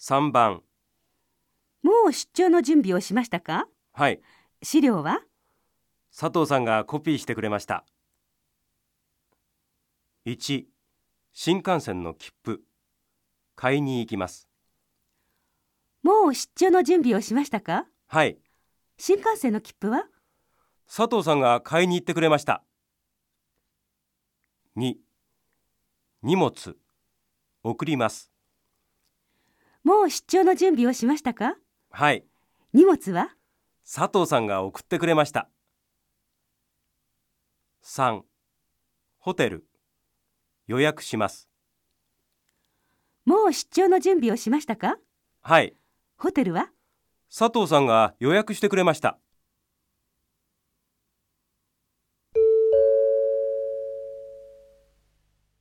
3番もう出張の準備をしましたか？はい。資料は？佐藤さんがコピーしてくれました。1新幹線の切符。買いに行きます。もう出張の準備をしましたか？はい。新幹線の切符は？佐藤さんが買いに行ってくれました。2荷物。送りますもう出張の準備をしましたか？はい。荷物は？佐藤さんが送ってくれました。3ホテル。予約します。もう出張の準備をしましたか？はい。ホテルは？佐藤さんが予約してくれました